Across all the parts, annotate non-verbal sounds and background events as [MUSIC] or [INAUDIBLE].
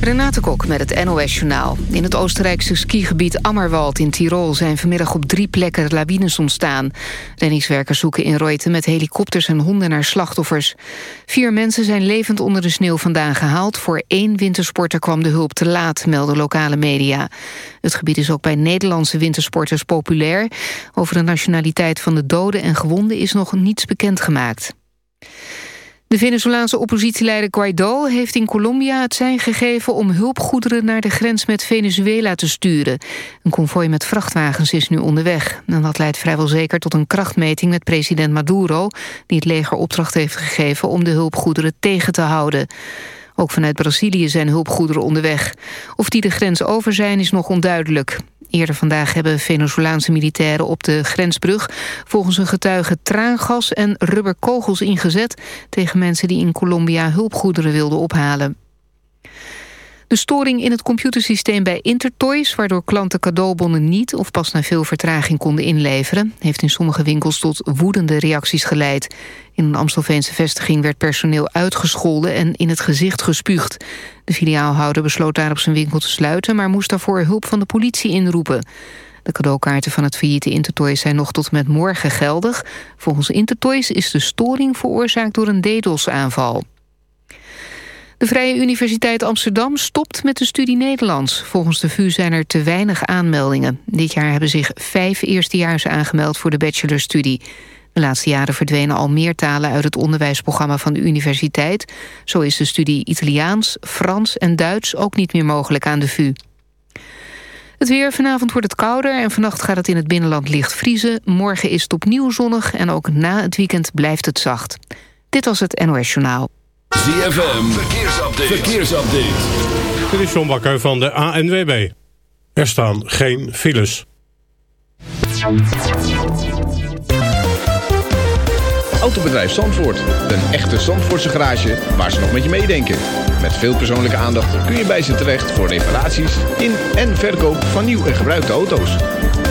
Renate Kok met het NOS Journaal. In het Oostenrijkse skigebied Ammerwald in Tirol... zijn vanmiddag op drie plekken lawines ontstaan. Renningswerkers zoeken in Reuten met helikopters en honden naar slachtoffers. Vier mensen zijn levend onder de sneeuw vandaan gehaald. Voor één wintersporter kwam de hulp te laat, melden lokale media. Het gebied is ook bij Nederlandse wintersporters populair. Over de nationaliteit van de doden en gewonden is nog niets bekendgemaakt. De Venezolaanse oppositieleider Guaido heeft in Colombia het zijn gegeven om hulpgoederen naar de grens met Venezuela te sturen. Een konvooi met vrachtwagens is nu onderweg. En dat leidt vrijwel zeker tot een krachtmeting met president Maduro, die het leger opdracht heeft gegeven om de hulpgoederen tegen te houden. Ook vanuit Brazilië zijn hulpgoederen onderweg. Of die de grens over zijn is nog onduidelijk. Eerder vandaag hebben Venezolaanse militairen op de grensbrug... volgens een getuige traangas en rubberkogels ingezet... tegen mensen die in Colombia hulpgoederen wilden ophalen. De storing in het computersysteem bij Intertoys... waardoor klanten cadeaubonnen niet of pas na veel vertraging konden inleveren... heeft in sommige winkels tot woedende reacties geleid. In een Amstelveense vestiging werd personeel uitgescholden... en in het gezicht gespuugd. De filiaalhouder besloot daarop zijn winkel te sluiten... maar moest daarvoor hulp van de politie inroepen. De cadeaukaarten van het failliete Intertoys zijn nog tot met morgen geldig. Volgens Intertoys is de storing veroorzaakt door een DDoS-aanval. De Vrije Universiteit Amsterdam stopt met de studie Nederlands. Volgens de VU zijn er te weinig aanmeldingen. Dit jaar hebben zich vijf eerstejaars aangemeld voor de bachelorstudie. De laatste jaren verdwenen al meer talen uit het onderwijsprogramma van de universiteit. Zo is de studie Italiaans, Frans en Duits ook niet meer mogelijk aan de VU. Het weer, vanavond wordt het kouder en vannacht gaat het in het binnenland licht vriezen. Morgen is het opnieuw zonnig en ook na het weekend blijft het zacht. Dit was het NOS Journaal. ZFM, verkeersupdate. verkeersupdate. Dit is John Bakker van de ANWB. Er staan geen files. Autobedrijf Zandvoort. Een echte Zandvoortse garage waar ze nog met je meedenken. Met veel persoonlijke aandacht kun je bij ze terecht voor reparaties in en verkoop van nieuw en gebruikte auto's.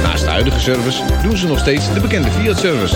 Naast de huidige service doen ze nog steeds de bekende Fiat-service.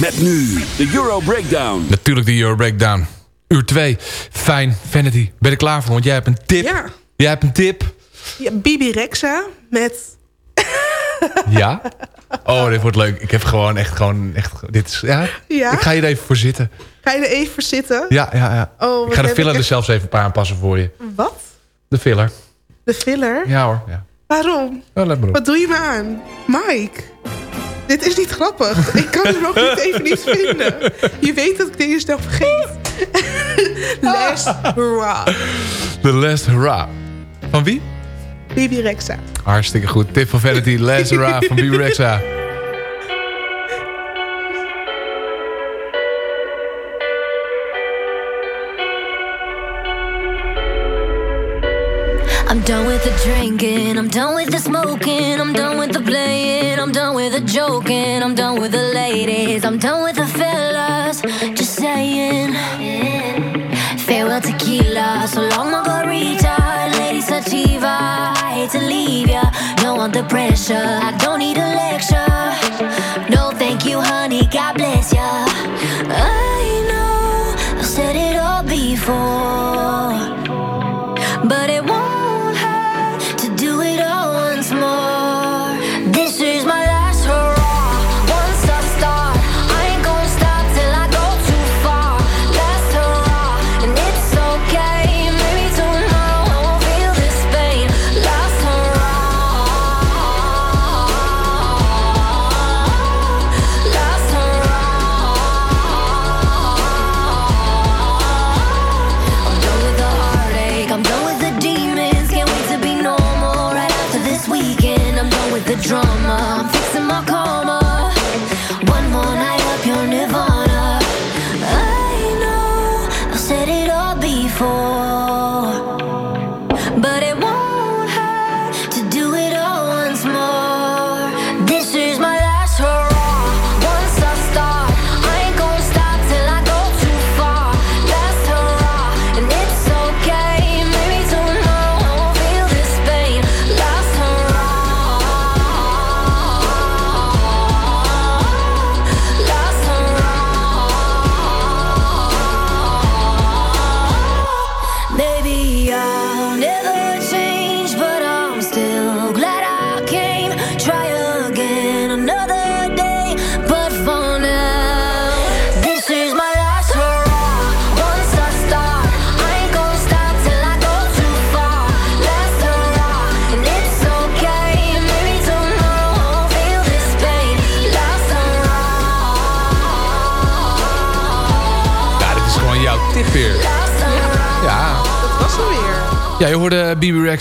Met nu de Euro Breakdown. Natuurlijk de Euro Breakdown. Uur 2. Fijn. Vanity. Ben je er klaar voor? Want jij hebt een tip. Ja. Jij hebt een tip. ja Bibi Rexa met... [LAUGHS] Ja? Oh, dit wordt leuk. Ik heb gewoon echt gewoon... Echt, dit is, ja? Ja? Ik ga hier even voor zitten. Ga je er even voor zitten? Ja, ja, ja. Oh, ik ga de filler ik er echt- zelfs even een paar aanpassen voor je. Wat? De filler. De filler? Ja hoor. Ja. Waarom? Oh, let maar op. Wat doe je me aan? Mike, dit is niet grappig. Ik kan hem nog niet even niet vinden. Je weet dat ik dingen snel vergeet. Les Ra. The Last Hurrah. Van wie? Bibi Rexa. Hartstikke goed. Tip van Vanity. Last Hurrah van Bibi Rexa. I'm done with the drinking, I'm done with the smoking, I'm done with the joking, I'm done with the ladies, I'm done with the fellas. Just saying. Farewell tequila, so long margarita, lady sativa. I hate to leave ya, want the pressure, I don't need a lecture.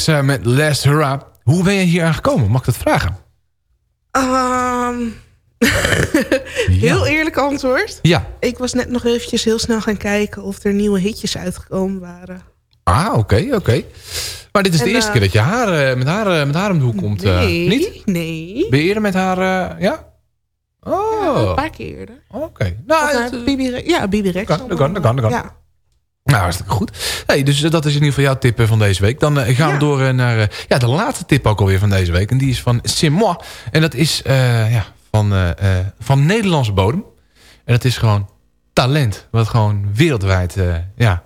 Met Last Hurrah. Hoe ben je hier aangekomen? Mag ik dat vragen? Ehm, [LAUGHS] heel eerlijk antwoord. Ja. Ik was net nog eventjes heel snel gaan kijken of er nieuwe hitjes uitgekomen waren. Ah, oké, oké. Maar dit is de eerste eh, keer dat je haar, eh, met, haar, eh, met haar om de hoek komt. Nee, niet? nee. Ben je eerder met haar... ja? Oh. Een paar keer eerder. Oké. Nou, het, Bibi ja, Bibi Rex. kan, dat kan, dat kan, dat kan. Ja. Nou, hartstikke goed. Hey, dus eh, dat is in ieder geval jouw tip eh, van deze week. Dan eh, gaan we door naar ja, de laatste tip ook alweer van deze week. En die is van moi. En dat is eh, ja, van, eh, eh, van Nederlandse bodem. En dat is gewoon talent. Wat gewoon wereldwijd eh, ja,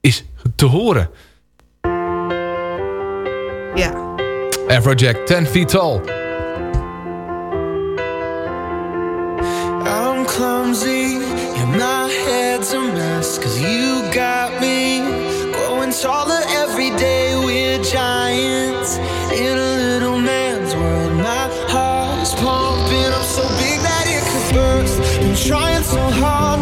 is te horen. Ja. Afrojack, 10 feet tall. I'm clumsy Cause you got me growing taller every day We're giants. In a little man's world My heart is pumping up so big that it could burst. I'm trying so hard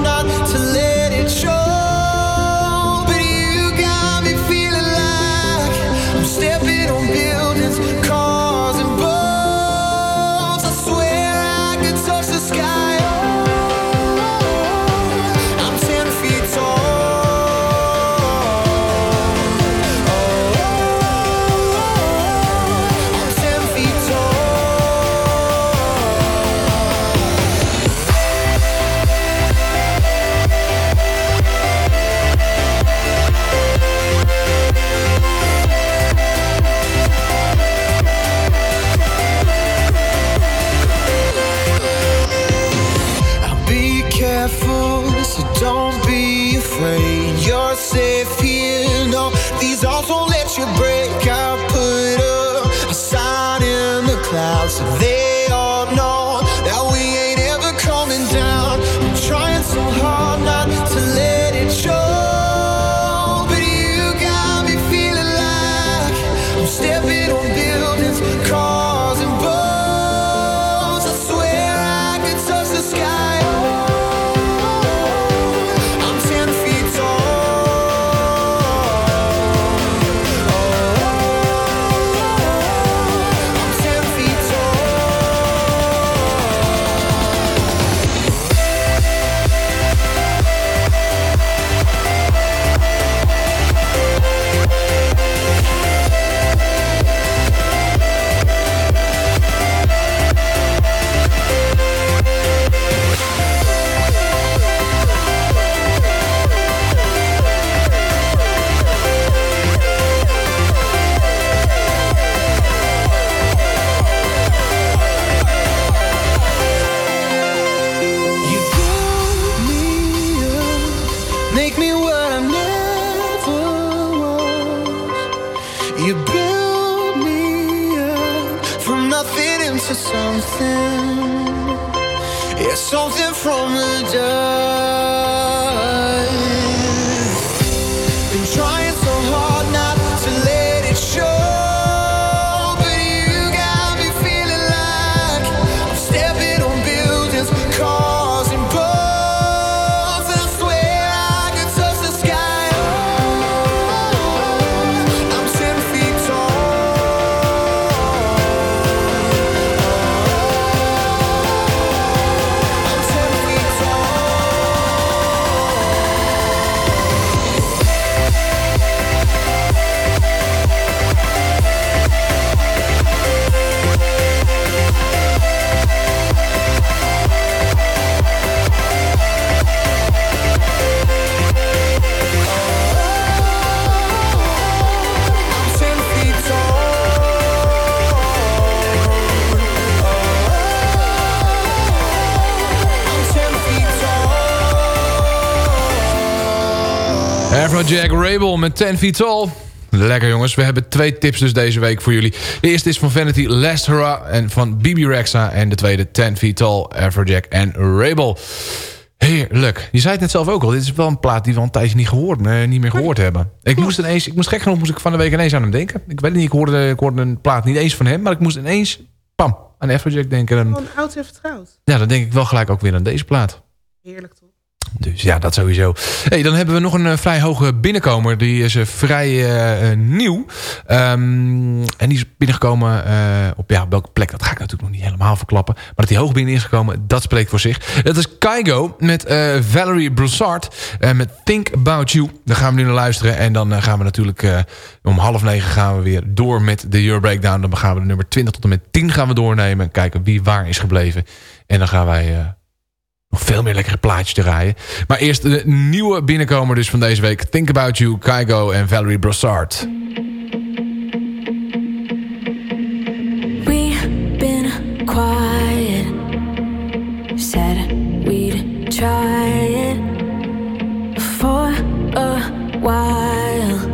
Afrojack Rabel met 10 Feet Tall. Lekker jongens, we hebben twee tips dus deze week voor jullie. De eerste is van Vanity Last Hurrah en van Bibi Rexa. En de tweede 10 Feet Tall, Afrojack en Rabel. Heerlijk. Je zei het net zelf ook al. Dit is wel een plaat die we al een tijdje niet, gehoord, eh, niet meer gehoord hebben. Ik moest ineens, ik moest gek genoeg moest ik van de week ineens aan hem denken. Ik weet niet, ik hoorde, ik hoorde een plaat niet eens van hem. Maar ik moest ineens, pam, aan Afrojack denken. En, Gewoon oud en vertrouwd. ja, dan denk ik wel gelijk ook weer aan deze plaat. Heerlijk toch? Dus ja, dat sowieso. Hey, dan hebben we nog een eh, vrij hoge binnenkomer. Die is eh, vrij eh, nieuw. Ehm, en die is binnengekomen op ja, welke plek. Dat ga ik natuurlijk nog niet helemaal verklappen. Maar dat die hoog binnen is gekomen, dat spreekt voor zich. Dat is Kygo met Valerie Broussard. met Think About You. Daar gaan we nu naar luisteren. En dan gaan we natuurlijk om half negen gaan we weer door met de Euro Breakdown. Dan gaan we de nummer 20 tot en met 10 gaan we doornemen. Kijken wie waar is gebleven. En dan gaan wij... nog veel meer lekkere te rijden. Maar eerst de nieuwe binnenkomer dus van deze week. Think About You, Kygo en Valerie Brossard. We've been quiet. Said we'd try it for a while,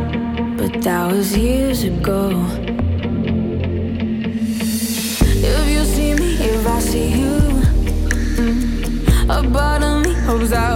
but that was years ago. If you see me, if I see you, a part of me hopes that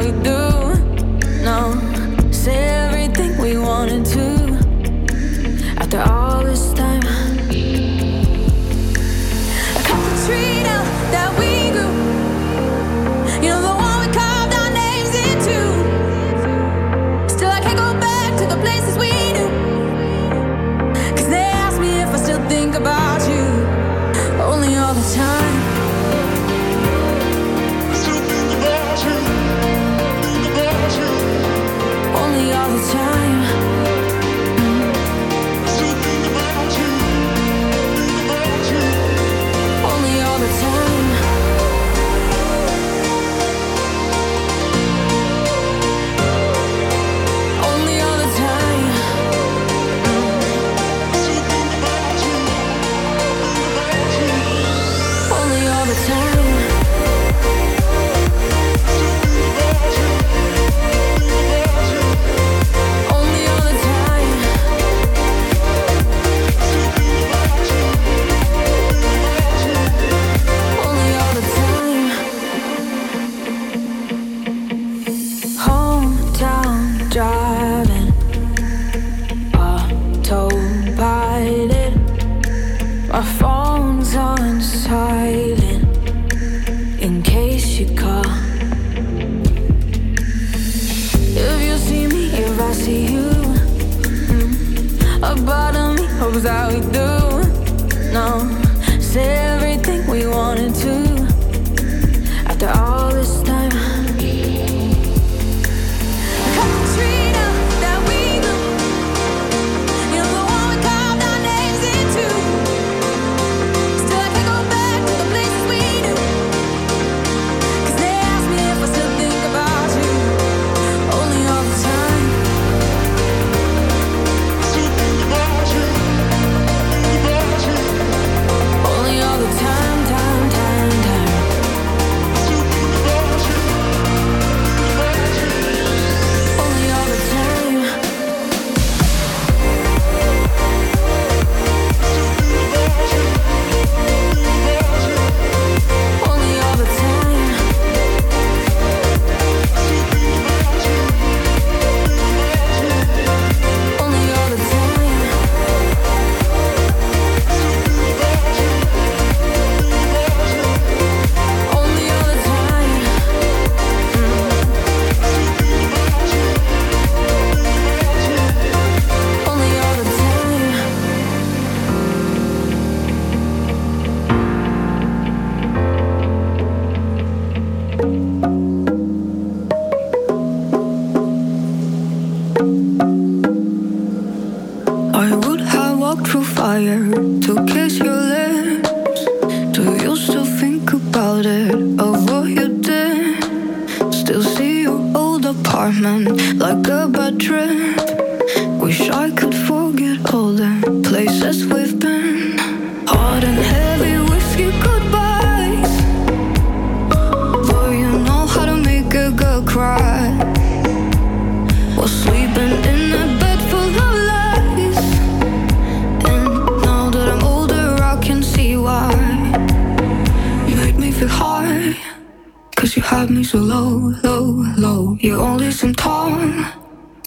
low, low, low. You only seem tall.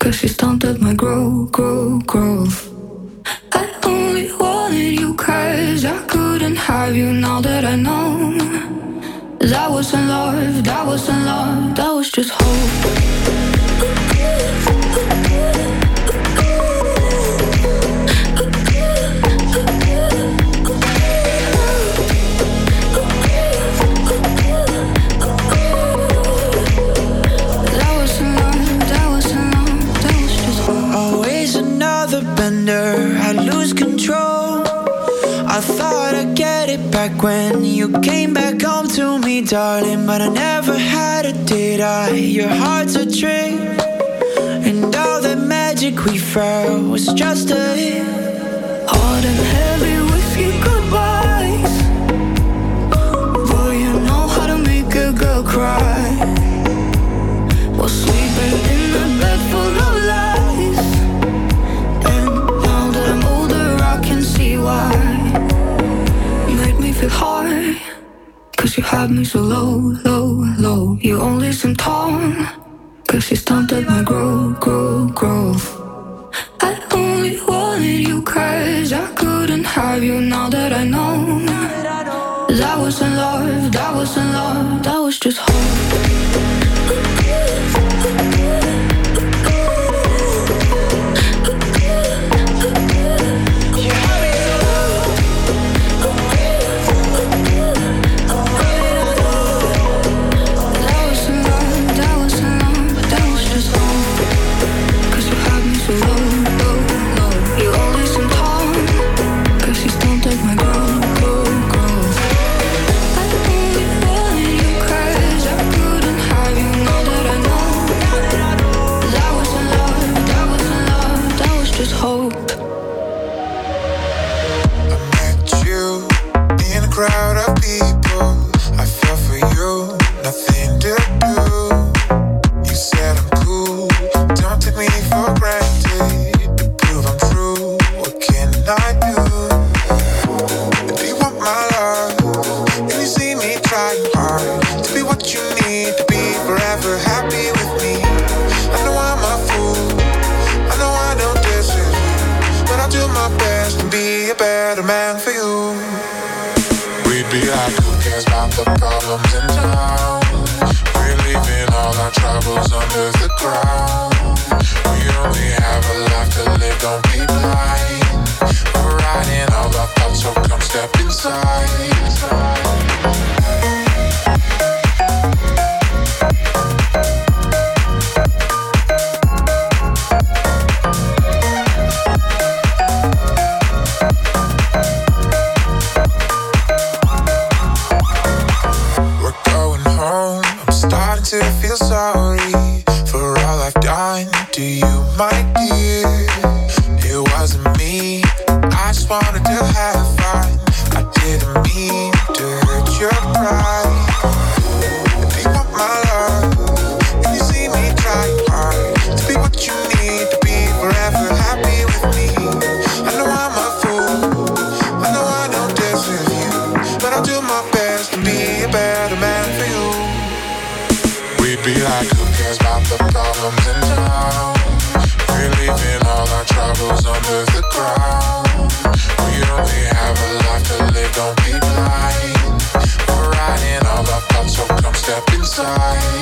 Cause you stunted my growth, growth, growth. I only wanted you cause I couldn't have you now that I know. That wasn't love, that wasn't love, that was just hope. When you came back home to me, darling. But I never had it, did I? Your heart's a trick. And all that magic we felt was just a hit. Hard and heavy whiskey goodbyes. Boy, you know how to make a girl cry. While sleeping in a bed full of lies. And now that I'm older, I can see why. Feel high. Cause you had me so low, low, low. You only seem tall. Cause you stunted my growth, growth, growth. I only wanted you cause I couldn't have you now that I know. That wasn't love, that wasn't love, that was just hope. We'd be like, who cares about the problems in town? We're leaving all our troubles under the ground. We only have a life to live, don't be blind. We're riding all our thoughts, so come step inside.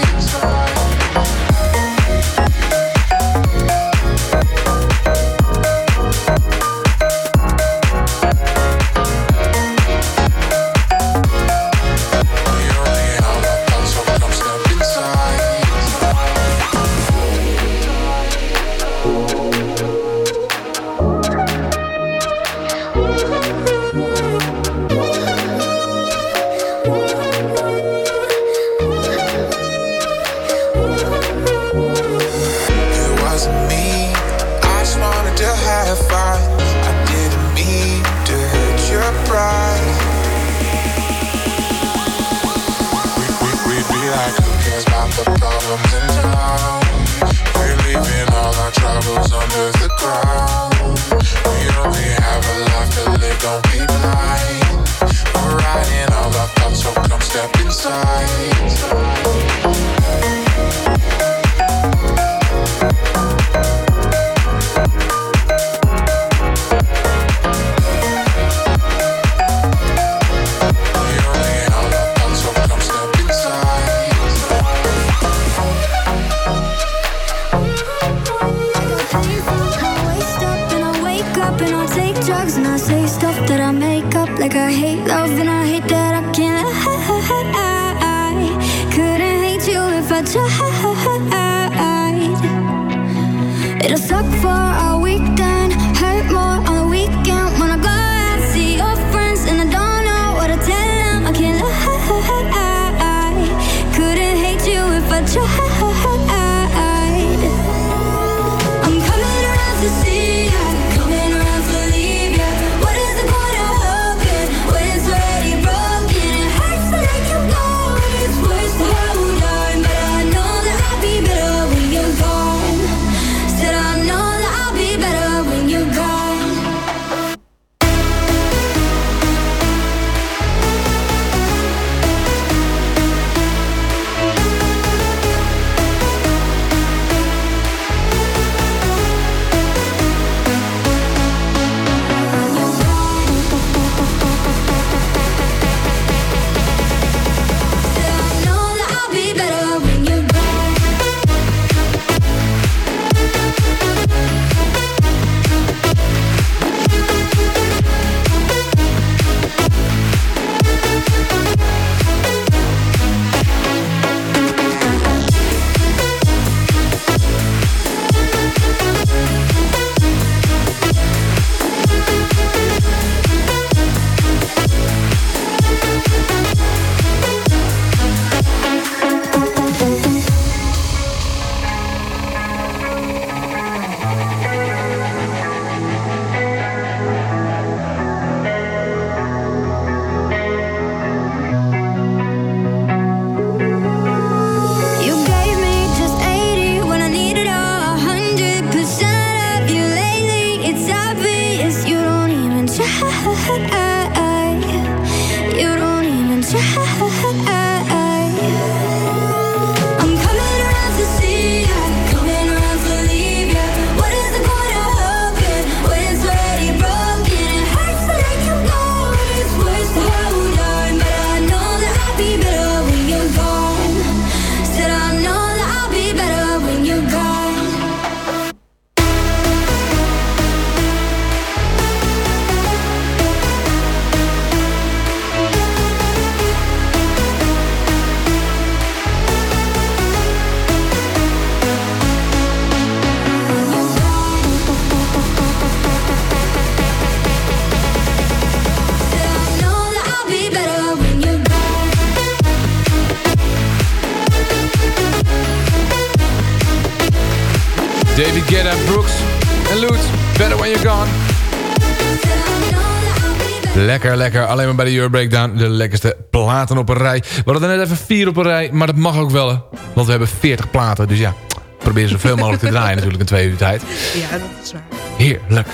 Lekker, lekker. Alleen maar bij de Euro Breakdown. De lekkerste platen op een rij. We hadden net even vier op een rij. Maar dat mag ook wel. hè. Want we hebben 40 platen. Dus ja, probeer zoveel mogelijk te draaien [LAUGHS] natuurlijk in twee uur tijd. Ja, dat is waar. Heerlijk.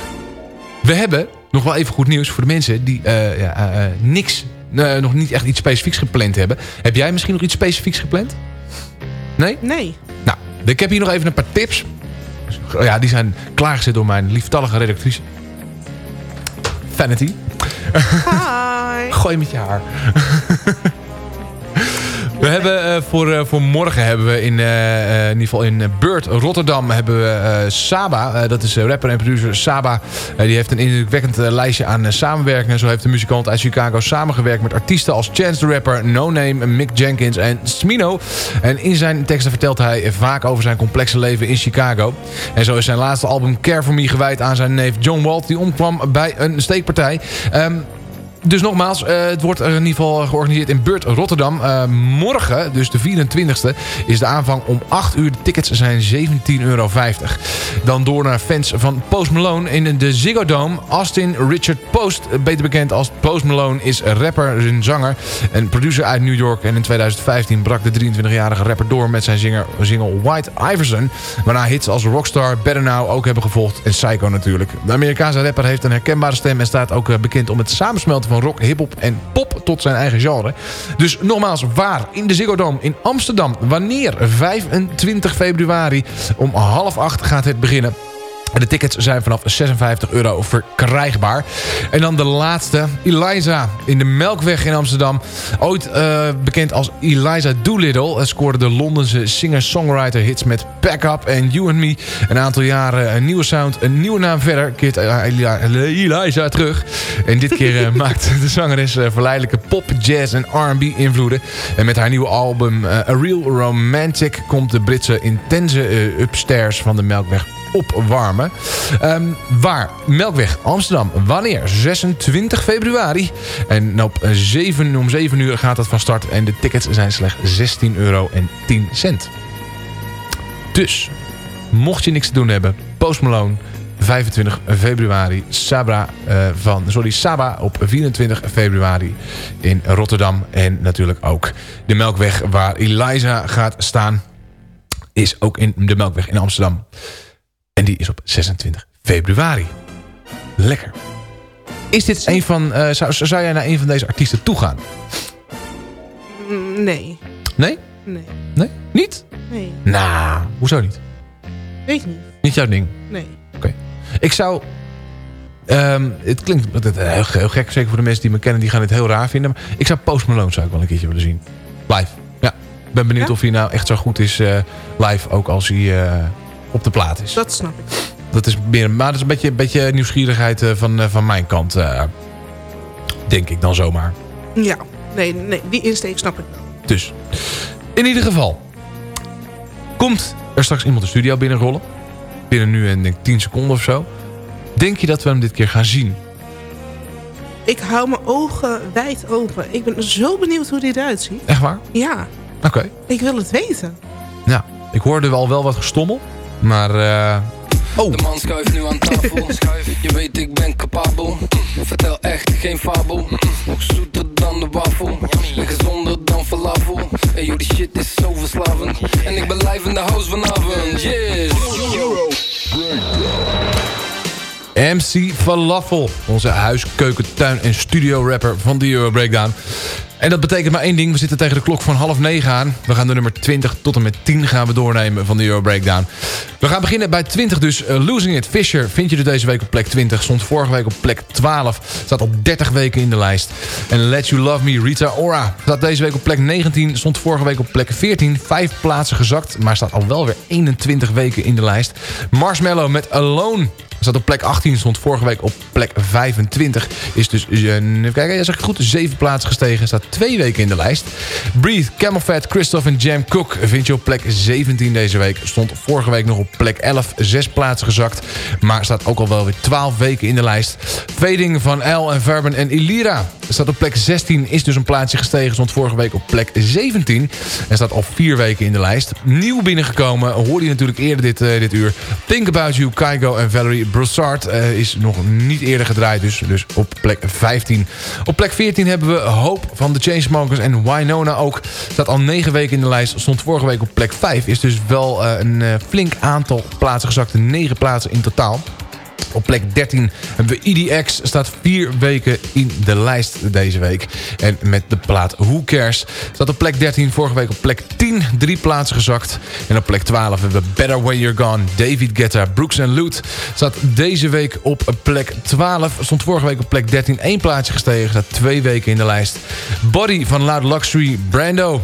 We hebben nog wel even goed nieuws voor de mensen die eh, ja, eh, eh, niks, nog niet echt iets specifieks gepland hebben. Heb jij misschien nog iets specifieks gepland? Nee? Nee. Nou, ik heb hier nog even een paar tips. Ja, die zijn klaargezet door mijn lieftallige redactrice. Vanity. Hi. Gooi met je haar. [LAUGHS] We hebben eh, voor, eh, voor morgen hebben we in, eh, in ieder geval in Beurt Rotterdam hebben we Saba. Dat is rapper en producer Saba. Die heeft een indrukwekkend lijstje aan samenwerkingen. Zo heeft de muzikant uit Chicago samengewerkt met artiesten als Chance the Rapper, No Name, Mick Jenkins en Smino. En in zijn teksten vertelt hij vaak over zijn complexe leven in Chicago. En zo is zijn laatste album Care For Me gewijd aan zijn neef John Walt. Die omkwam bij een steekpartij. Ehm, dus nogmaals, eh, het wordt in ieder geval georganiseerd in Beurt Rotterdam. Eh, morgen, dus de 24e, is de aanvang om 8 uur. De tickets zijn 17,50 euro. Dan door naar fans van Post Malone in de Ziggo Dome. Austin Richard Post, beter bekend als Post Malone, is rapper en zanger. En producer uit New York. En in 2015 brak de 23-jarige rapper door met zijn zinger, single White Iverson. Waarna hits als Rockstar, Better Now ook hebben gevolgd. En Psycho natuurlijk. De Amerikaanse rapper heeft een herkenbare stem en staat ook eh, bekend om het samensmelten van rock, hiphop en pop tot zijn eigen genre. Dus nogmaals, waar? In de Ziggo Dome in Amsterdam. Wanneer? 25 februari om half acht gaat het beginnen. De tickets zijn vanaf 56 euro verkrijgbaar. En dan de laatste, Eliza in de Melkweg in Amsterdam. Ooit uh, bekend als Eliza Doolittle. scoorde de Londense singer-songwriter hits met Back Up en You and Me. Een aantal jaren een nieuwe sound, een nieuwe naam verder. Keert uh, Eliza terug. En dit keer uh, [LAUGHS] maakt de zangeres verleidelijke pop, jazz en R&B invloeden. En met haar nieuwe album A Real Romantic... komt de Britse intense upstairs van de Melkweg opwarmen. Um, waar? Melkweg, Amsterdam. Wanneer? 26 februari. En op 7, om 7 uur gaat dat van start. En de tickets zijn slechts 16 euro en 10 cent. Dus, mocht je niks te doen hebben, Post Malone... 25 februari. Sabra, uh, van, sorry, Saba op 24 februari in Rotterdam. En natuurlijk ook de Melkweg waar Eliza gaat staan. Is ook in de Melkweg in Amsterdam. En die is op 26 februari. Lekker. Is dit een van... Uh, zou, zou jij naar een van deze artiesten toegaan? Mm, Nee. Nee? Nee. Nee? Niet? Nee. Nou, hoezo niet? Weet niet. Niet jouw ding? Nee. Oké. Ik zou... Um, het klinkt het, heel, heel, gek, zeker voor de mensen die me kennen. Die gaan het heel raar vinden. Maar ik zou Post Malone zou ik wel een keertje willen zien. Live. Ja. Ik ben benieuwd Ja? of hij nou echt zo goed is uh, live. Ook als hij uh, op de plaat is. Dat snap ik. Dat is meer, maar dat is een beetje, beetje nieuwsgierigheid uh, van, uh, van mijn kant. Uh, denk ik dan zomaar. Ja. Nee, nee, die insteek snap ik wel. Dus. In ieder geval. Komt er straks iemand de studio binnenrollen. Binnen nu en denk 10 seconden of zo. Denk je dat we hem dit keer gaan zien? Ik hou mijn ogen wijd open. Ik ben zo benieuwd hoe die eruit ziet. Echt waar? Ja. Oké. Okay. Ik wil het weten. Ja. Ik hoorde wel, wel wat gestommel. Maar... Uh... Oh. De man schuift nu aan tafel. [LAUGHS] Je weet ik ben capabel. Vertel echt geen fabel. Nog zoeter dan de wafel. En gezonder dan falafel. En joh, die shit is zo verslavend. En ik ben live in de house vanavond. Yes. MC Falafel, onze huis, keuken, tuin en studio rapper van de Euro Breakdown. En dat betekent maar één ding. We zitten tegen de klok van half negen aan. We gaan de nummer 20 tot en met 10 gaan we doornemen van de Euro Breakdown. We gaan beginnen bij 20 dus. Uh, Losing It. Fisher vind je er deze week op plek 20. Stond vorige week op plek 12. Staat al 30 weken in de lijst. En Let You Love Me, Rita Ora. Staat deze week op plek 19. Stond vorige week op plek 14. Vijf plaatsen gezakt. Maar staat al wel weer 21 weken in de lijst. Marshmallow met Alone. Staat op plek 18, stond vorige week op plek 25. Is dus, uh, even kijken, ja, zeg goed, 7 plaatsen gestegen. Staat twee weken in de lijst. Breathe, Camel Fat, Christoph en Jam Cook vind je op plek 17 deze week. Stond vorige week nog op plek 11, 6 plaatsen gezakt. Maar staat ook al wel weer 12 weken in de lijst. Fading van El en Verben en Ilira staat op plek 16, is dus een plaatsje gestegen. Stond vorige week op plek 17. En staat al 4 weken in de lijst. Nieuw binnengekomen, hoorde je natuurlijk eerder dit, uh, dit uur. Think About You, Kygo en Valerie Broussard uh, is nog niet eerder gedraaid. Dus, dus op plek 15. Op plek 14 hebben we Hope van de Chainsmokers en Winona ook. Staat al 9 weken in de lijst. Stond vorige week op plek 5. Is dus wel uh, een flink aantal plaatsen gezakt. 9 plaatsen in totaal. Op plek 13 hebben we EDX. Staat vier weken in de lijst deze week. En met de plaat Who Cares. Staat op plek 13. Vorige week op plek 10. Drie plaatsen gezakt. En op plek 12 hebben we Better When You're Gone. David Guetta, Brooks Loot. Staat deze week op plek 12. Stond vorige week op plek 13. Eén plaatsje gestegen. Staat twee weken in de lijst. Body van Loud Luxury. Brando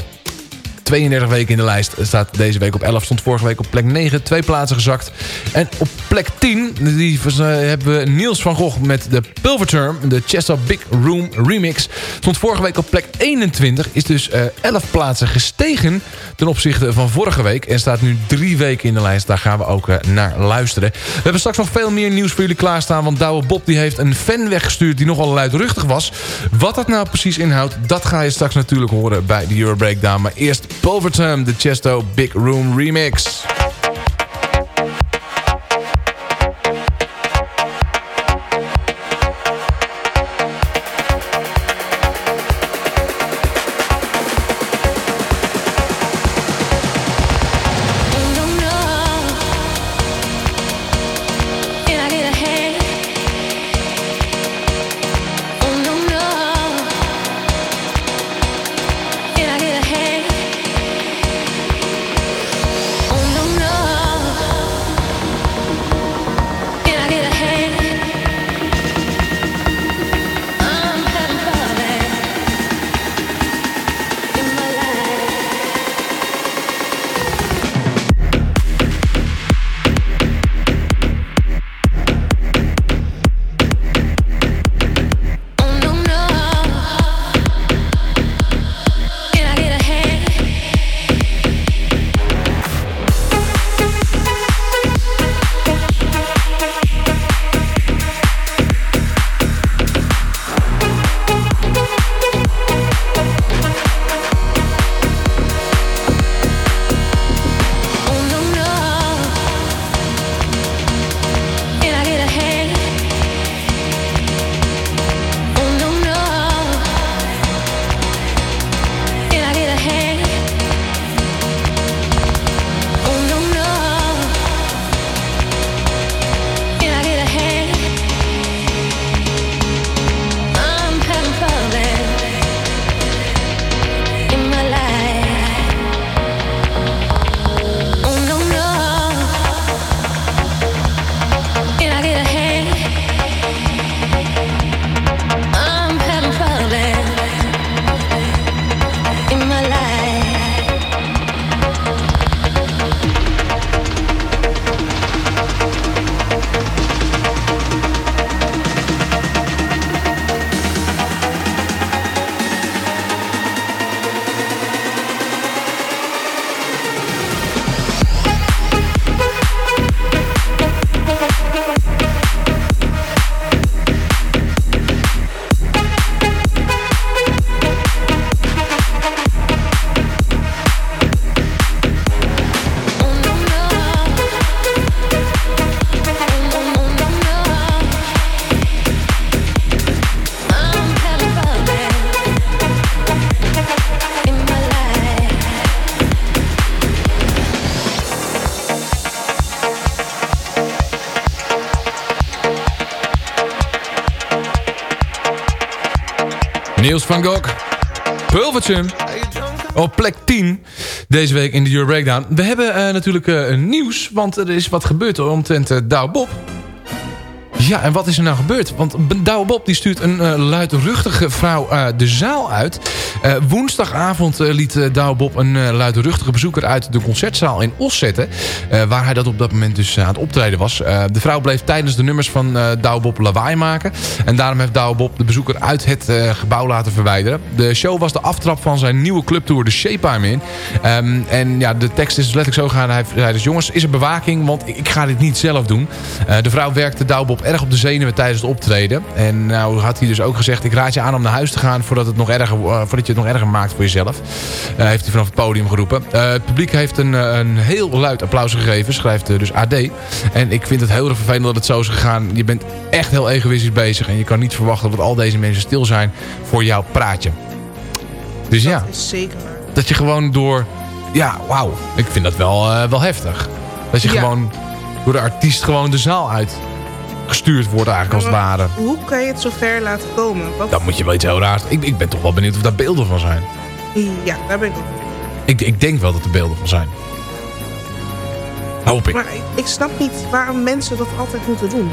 32 weken in de lijst. Staat deze week op 11, stond vorige week op plek 9. Twee plaatsen gezakt. En op plek 10 die, eh, hebben we Niels van Gogh met de Pulverterm. De Chester Big Room remix. Stond vorige week op plek 21. Is dus eh 11 plaatsen gestegen ten opzichte van vorige week. En staat nu drie weken in de lijst. Daar gaan we ook eh, naar luisteren. We hebben straks nog veel meer nieuws voor jullie klaarstaan. Want Douwe Bob die heeft een fan weggestuurd die nogal luidruchtig was. Wat dat nou precies inhoudt, dat ga je straks natuurlijk horen bij de Euro Breakdown. Maar eerst Pulverterm, de Chesto Big Room remix. Niels van Gogh. Pulvertje. Op plek 10 deze week in de Euro Breakdown. We hebben eh, natuurlijk een nieuws, want er is wat gebeurd omtrent uh, Douwe Bob. Ja, en wat is er nou gebeurd? Want Douwe Bob die stuurt een uh, luidruchtige vrouw uh, de zaal uit. Uh, woensdagavond liet Douwe Bob een luidruchtige bezoeker uit de concertzaal in Os zetten. waar hij dat op dat moment dus aan het optreden was. de vrouw bleef tijdens de nummers van Douwe Bob lawaai maken. En daarom heeft Douwe Bob de bezoeker uit het gebouw laten verwijderen. De show was de aftrap van zijn nieuwe clubtour, de Shape I'm In. Um, en ja, de tekst is letterlijk zo gegaan. Hij zei dus, jongens, is er bewaking? Want ik ga dit niet zelf doen. de vrouw werkte Douwe Bob erg op de zenuwen tijdens het optreden. En nou had hij dus ook gezegd... ik raad je aan om naar huis te gaan voordat, het nog erger, uh, voordat je het nog erger maakt voor jezelf. Uh, heeft hij vanaf het podium geroepen. Uh, het publiek heeft een, een heel luid applaus gegeven. Schrijft dus AD. En ik vind het heel erg vervelend dat het zo is gegaan. Je bent echt heel egoïstisch bezig. En je kan niet verwachten dat al deze mensen stil zijn voor jouw praatje. Dus dat ja. Is zeker. Dat je gewoon door... Ja, wauw. Ik vind dat wel, wel heftig. Dat je Ja. gewoon door de artiest gewoon de zaal uit gestuurd wordt eigenlijk als het ware. Hoe kan je het zo ver laten komen? Wat? Dan moet je wel iets heel raars... Ik, ik ben toch wel benieuwd of daar beelden van zijn. Ja, daar ben ik ook. Ik, ik denk wel dat er beelden van zijn. Hoop ik. Maar ik, ik snap niet waarom mensen dat altijd moeten doen.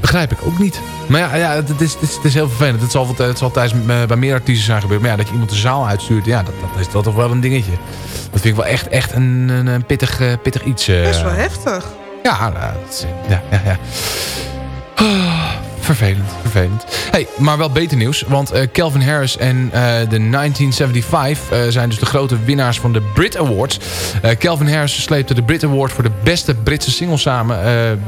Begrijp ik ook niet. Maar ja, ja het, is, het, is, het is heel vervelend. Het zal, het zal tijdens, eh, bij meer artiesten zijn gebeurd. Maar ja, dat je iemand de zaal uitstuurt, ja, dat, dat is dat toch wel een dingetje. Dat vind ik wel echt, echt een, een, een pittig, eh, pittig iets. eh. Best wel heftig. Ja, nou, dat is- ja, ja, [SIGHS] vervelend, vervelend. Hey, maar wel beter nieuws. Want eh, Calvin Harris en eh, de 1975 eh, zijn dus de grote winnaars van de Brit Awards. Calvin Harris sleepte de Brit Award voor de beste Britse single samen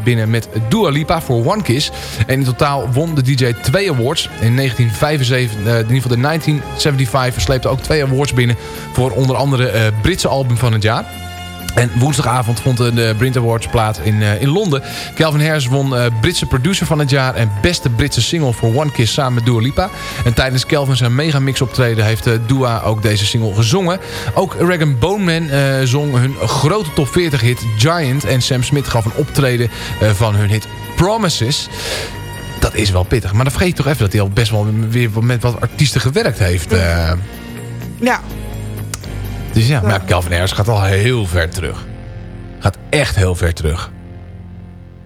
binnen met Dua Lipa voor One Kiss. En in totaal won de DJ twee awards. In 1975, eh, in ieder geval de 1975 sleepte ook twee awards binnen voor onder andere Britse album van het jaar. En woensdagavond vond de Brit Awards plaats in, eh, in Londen. Calvin Harris won eh, Britse producer van het jaar... en beste Britse single voor One Kiss samen met Dua Lipa. En tijdens Calvin zijn megamix optreden... heeft eh, Dua ook deze single gezongen. Ook Rag Bone Man eh, zong hun grote top 40 hit Giant... en Sam Smith gaf een optreden eh, van hun hit Promises... Dat is wel pittig. Maar dan vergeet je toch even dat hij al best wel weer met wat artiesten gewerkt heeft. eh. Ja. Dus ja, maar Calvin Harris gaat al heel ver terug. Gaat echt heel ver terug.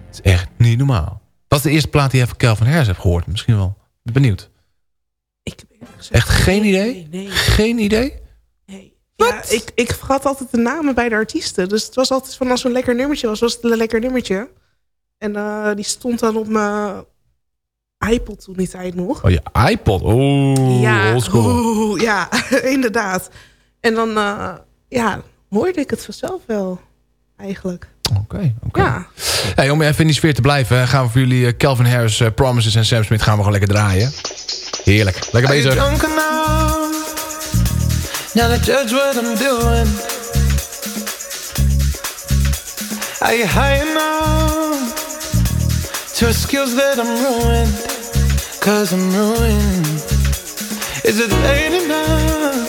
Het is echt niet normaal. Wat is de eerste plaat die je van Calvin Harris hebt gehoord? Misschien wel. Ben Benieuwd. Echt geen idee? nee. Geen idee? Ja, ik, ik vergat altijd de namen bij de artiesten. Dus het was altijd van als zo'n lekker nummertje was, was het een lekker nummertje. En eh, die stond dan op mijn iPod toen die tijd nog. Oh, je iPod. Oeh, ja, oldschool. oeh, ja, [LAUGHS] inderdaad. En dan eh, ja, hoorde ik het vanzelf wel, eigenlijk. Oké, oké. Ja. Hey, om even in die sfeer te blijven... gaan we voor jullie eh, Calvin Harris, eh, Promises en Sam Smith... gaan we gewoon lekker draaien. Heerlijk. Lekker Are you bezig. drunk enough now to judge what I'm doing? Are you high enough to excuse that I'm ruined? Cause I'm ruined. Is it late enough for you to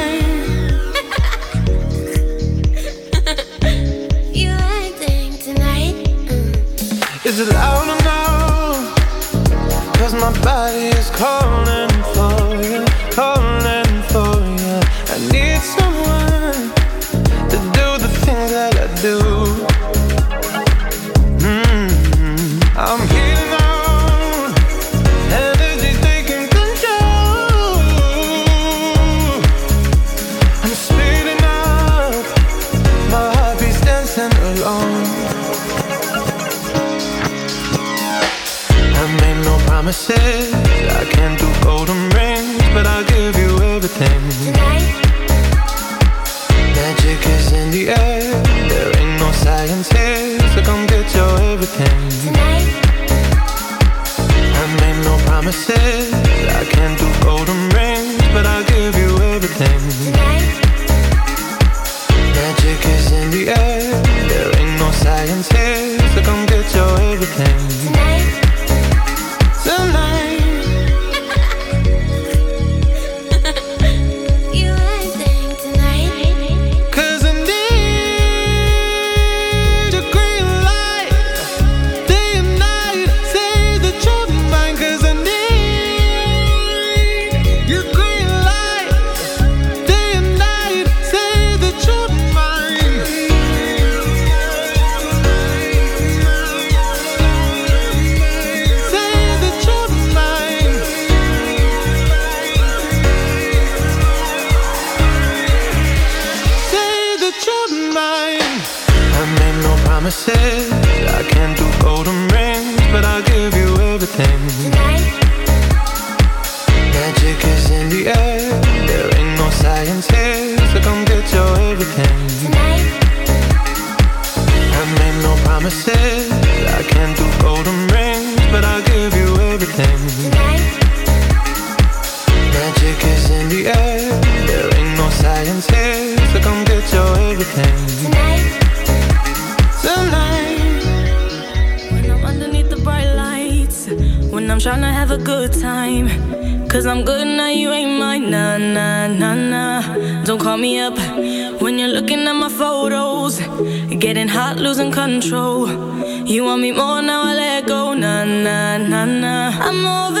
the air. all the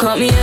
call me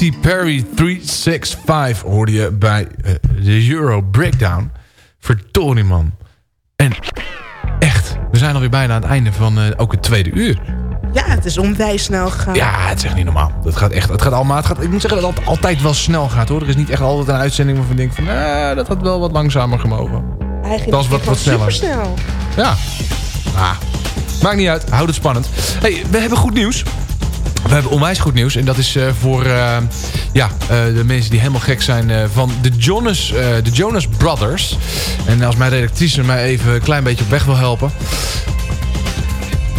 Katy Perry 365 hoorde je bij eh, de Euro Breakdown. Verdorie man. En echt, we zijn alweer bijna aan het einde van uh, ook het tweede uur. Ja, het is onwijs snel gegaan. Ja, het is echt niet normaal. Het gaat echt, het gaat allemaal, gaat, ik moet zeggen dat het altijd wel snel gaat hoor. Er is niet echt altijd een uitzending waarvan ik denk van, eh, dat had wel wat langzamer gemogen. Eigenlijk dat is wat, wat sneller. Supersnel. Ja. Ah, maakt niet uit, houd het spannend. hey, we hebben goed nieuws. We hebben onwijs goed nieuws. En dat is eh, voor eh, ja, eh, de mensen die helemaal gek zijn van de Jonas, de Jonas Brothers. En als mijn redactrice mij even een klein beetje op weg wil helpen.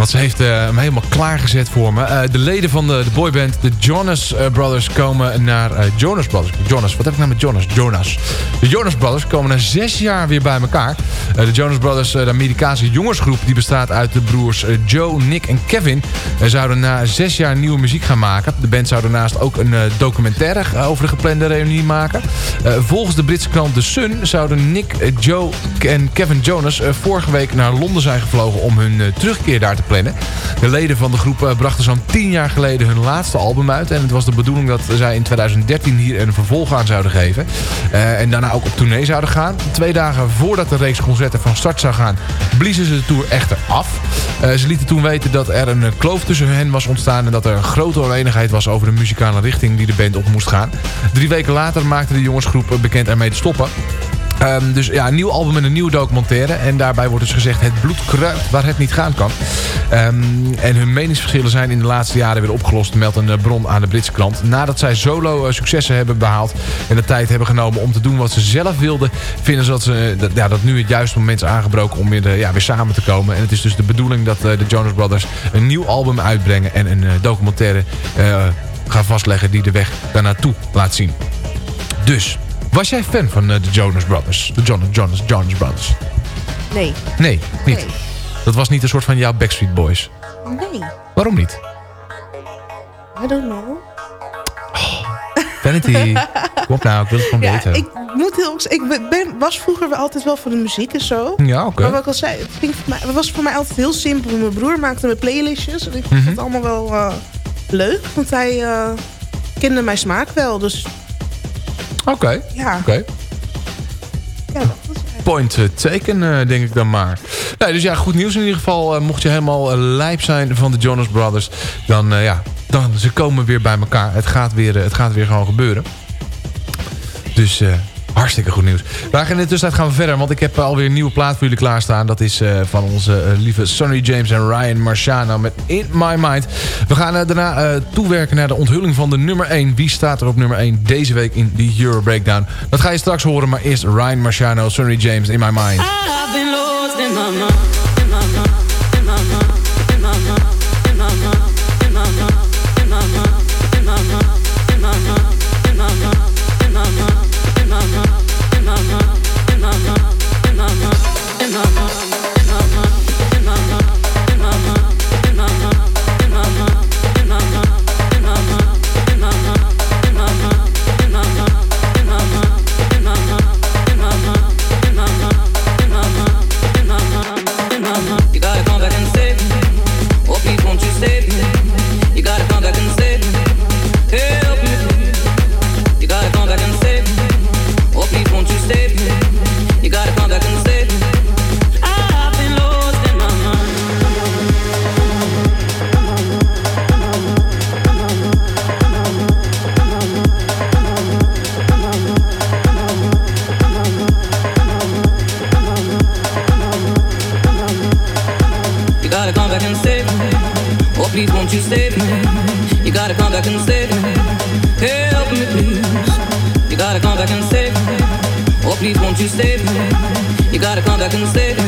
Want ze heeft uh, hem helemaal klaargezet voor me. Eh, de leden van de, de boyband, de Jonas eh, Brothers, komen naar... Jonas Brothers, Jonas, wat heb ik nou met Jonas? Jonas. De Jonas Brothers komen na zes jaar weer bij elkaar. de Jonas Brothers, de Amerikaanse jongensgroep... die bestaat uit de broers Joe, Nick en Kevin... zouden na zes jaar nieuwe muziek gaan maken. De band zou daarnaast ook een documentaire over de geplande reunie maken. volgens de Britse krant The Sun zouden Nick, Joe en Kevin Jonas... vorige week naar Londen zijn gevlogen om hun terugkeer daar te de leden van de groep eh, brachten zo'n 10 jaar geleden hun laatste album uit. En het was de bedoeling dat zij in 2013 hier een vervolg aan zouden geven. Eh, en daarna ook op tournee zouden gaan. Twee dagen voordat de reeks concerten van start zou gaan, bliezen ze de tour echter af. Eh, ze lieten toen weten dat er een kloof tussen hen was ontstaan... en dat er een grote onenigheid was over de muzikale richting die de band op moest gaan. Drie weken later maakte de jongensgroep bekend ermee te stoppen. Ehm, dus ja, een nieuw album en een nieuwe documentaire. En daarbij wordt dus gezegd het bloed kruipt waar het niet gaan kan. Ehm, en hun meningsverschillen zijn in de laatste jaren weer opgelost... meldt een eh, bron aan de Britse klant. Nadat zij solo eh, successen hebben behaald... en de tijd hebben genomen om te doen wat ze zelf wilden... vinden ze dat, ze, eh, ja, dat nu het juiste moment is aangebroken... om weer, ja, weer samen te komen. En het is dus de bedoeling dat de Jonas Brothers een nieuw album uitbrengen... en een documentaire gaan vastleggen die de weg daarnaartoe laat zien. Dus, was jij fan van eh, de Jonas Brothers? De Jonas, Jonas, Jonas Brothers? Nee. Nee, niet? Dat was niet een soort van jouw Backstreet Boys? Nee. Waarom niet? I don't know. Oh, vanity, [LAUGHS] kom nou, ik wil het gewoon weten. Ik moet heel ik ben, was vroeger altijd wel van de muziek en zo. Ja, oké. Maar wat ik al zei, het, ging voor mij, was voor mij altijd heel simpel. Mijn broer maakte mijn playlistjes en ik vond mhm. het allemaal wel eh, leuk. Want hij uh, kende mijn smaak wel, dus Oké, ja. Okay. ja dat Point eh, taken, eh, denk ik dan maar. Nee, dus ja, goed nieuws in ieder geval. Eh, mocht je helemaal lijp zijn van de Jonas Brothers... dan ja, dan, ze komen weer bij elkaar. Het gaat weer, het gaat weer gewoon gebeuren. Dus uh, Hartstikke goed nieuws. Wij gaan in de tussentijd gaan we verder, want ik heb alweer een nieuwe plaat voor jullie klaarstaan. Dat is eh, van onze eh, lieve Sonny James en Ryan Marciano nou, met In My Mind. We gaan eh, daarna toewerken naar de onthulling van de nummer 1. Wie staat er op nummer 1 deze week in de Euro Breakdown? Dat ga je straks horen, maar eerst Ryan Marciano, Sonny James, In My Mind. I've been lost in my mind. back and save me. Help me, please. You gotta come back and save me. Oh, please, won't you save me? You gotta come back and save me.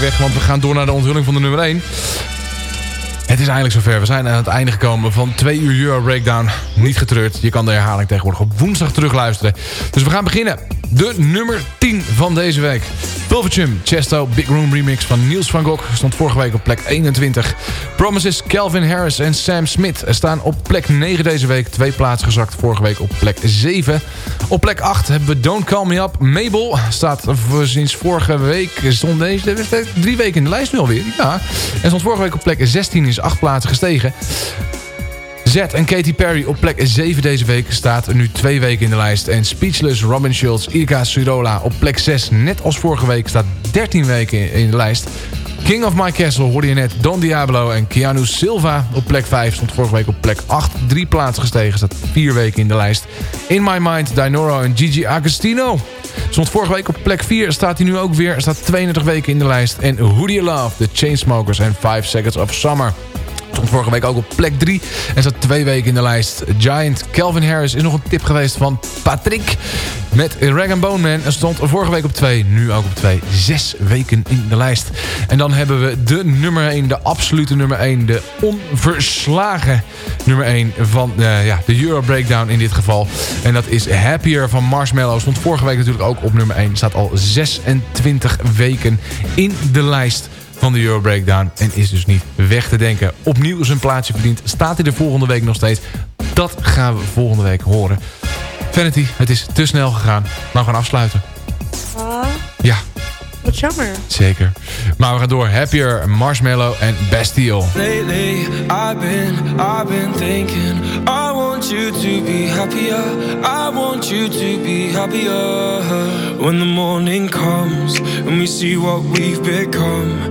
Weg, want we gaan door naar de onthulling van de nummer 1. Het is eindelijk zover. We zijn aan het einde gekomen van 2 uur Euro Breakdown. Niet getreurd. Je kan de herhaling tegenwoordig op woensdag terugluisteren. Dus we gaan beginnen. De nummer 10 van deze week. Pulverchum, Chesto, Big Room Remix van Niels van Gogh stond vorige week op plek 21. Promises, Calvin Harris en Sam Smith staan op plek 9 deze week. Twee plaatsen gezakt vorige week op plek 7. Op plek 8 hebben we Don't Call Me Up. Mabel staat sinds vorige week, stond deze drie weken in de lijst nu alweer. Ja. En stond vorige week op plek 16, is acht plaatsen gestegen. Z en Katy Perry op plek 7 deze week staat nu twee weken in de lijst. En Speechless, Robin Schulz, Ilka Surola op plek 6, net als vorige week, staat 13 weken in de lijst. King of My Castle hoorde Don Diablo en Keanu Silva op plek 5. Stond vorige week op plek 8, drie plaatsen gestegen, staat vier weken in de lijst. In My Mind, Dinoro en Gigi Agostino. Stond vorige week op plek 4, staat hij nu ook weer, staat 32 weken in de lijst. En Who Do You Love, The Chainsmokers en 5 Seconds of Summer. Stond vorige week ook op plek 3 en zat twee weken in de lijst. Giant Calvin Harris is nog een tip geweest van Patrick. Met Rag Bone Man en stond vorige week op 2, nu ook op 2. Zes weken in de lijst. En dan hebben we de nummer 1, de absolute nummer 1. De onverslagen nummer 1 van eh, ja, de Euro Breakdown in dit geval. En dat is Happier van Marshmallow. Stond vorige week natuurlijk ook op nummer 1. Staat al 26 weken in de lijst van de Euro Breakdown. En is dus niet weg te denken. Opnieuw zijn plaatsje verdiend. Staat hij de volgende week nog steeds? Dat gaan we volgende week horen. Vanity, het is te snel gegaan. Maar we gaan afsluiten. Ah, Ja, Wat jammer. zeker. Maar we gaan door. Happier, Marshmallow en Bastille. Lately, I've been, I've been thinking. I want you to be happier. I want you to be happier. When the morning comes and we see what we've become.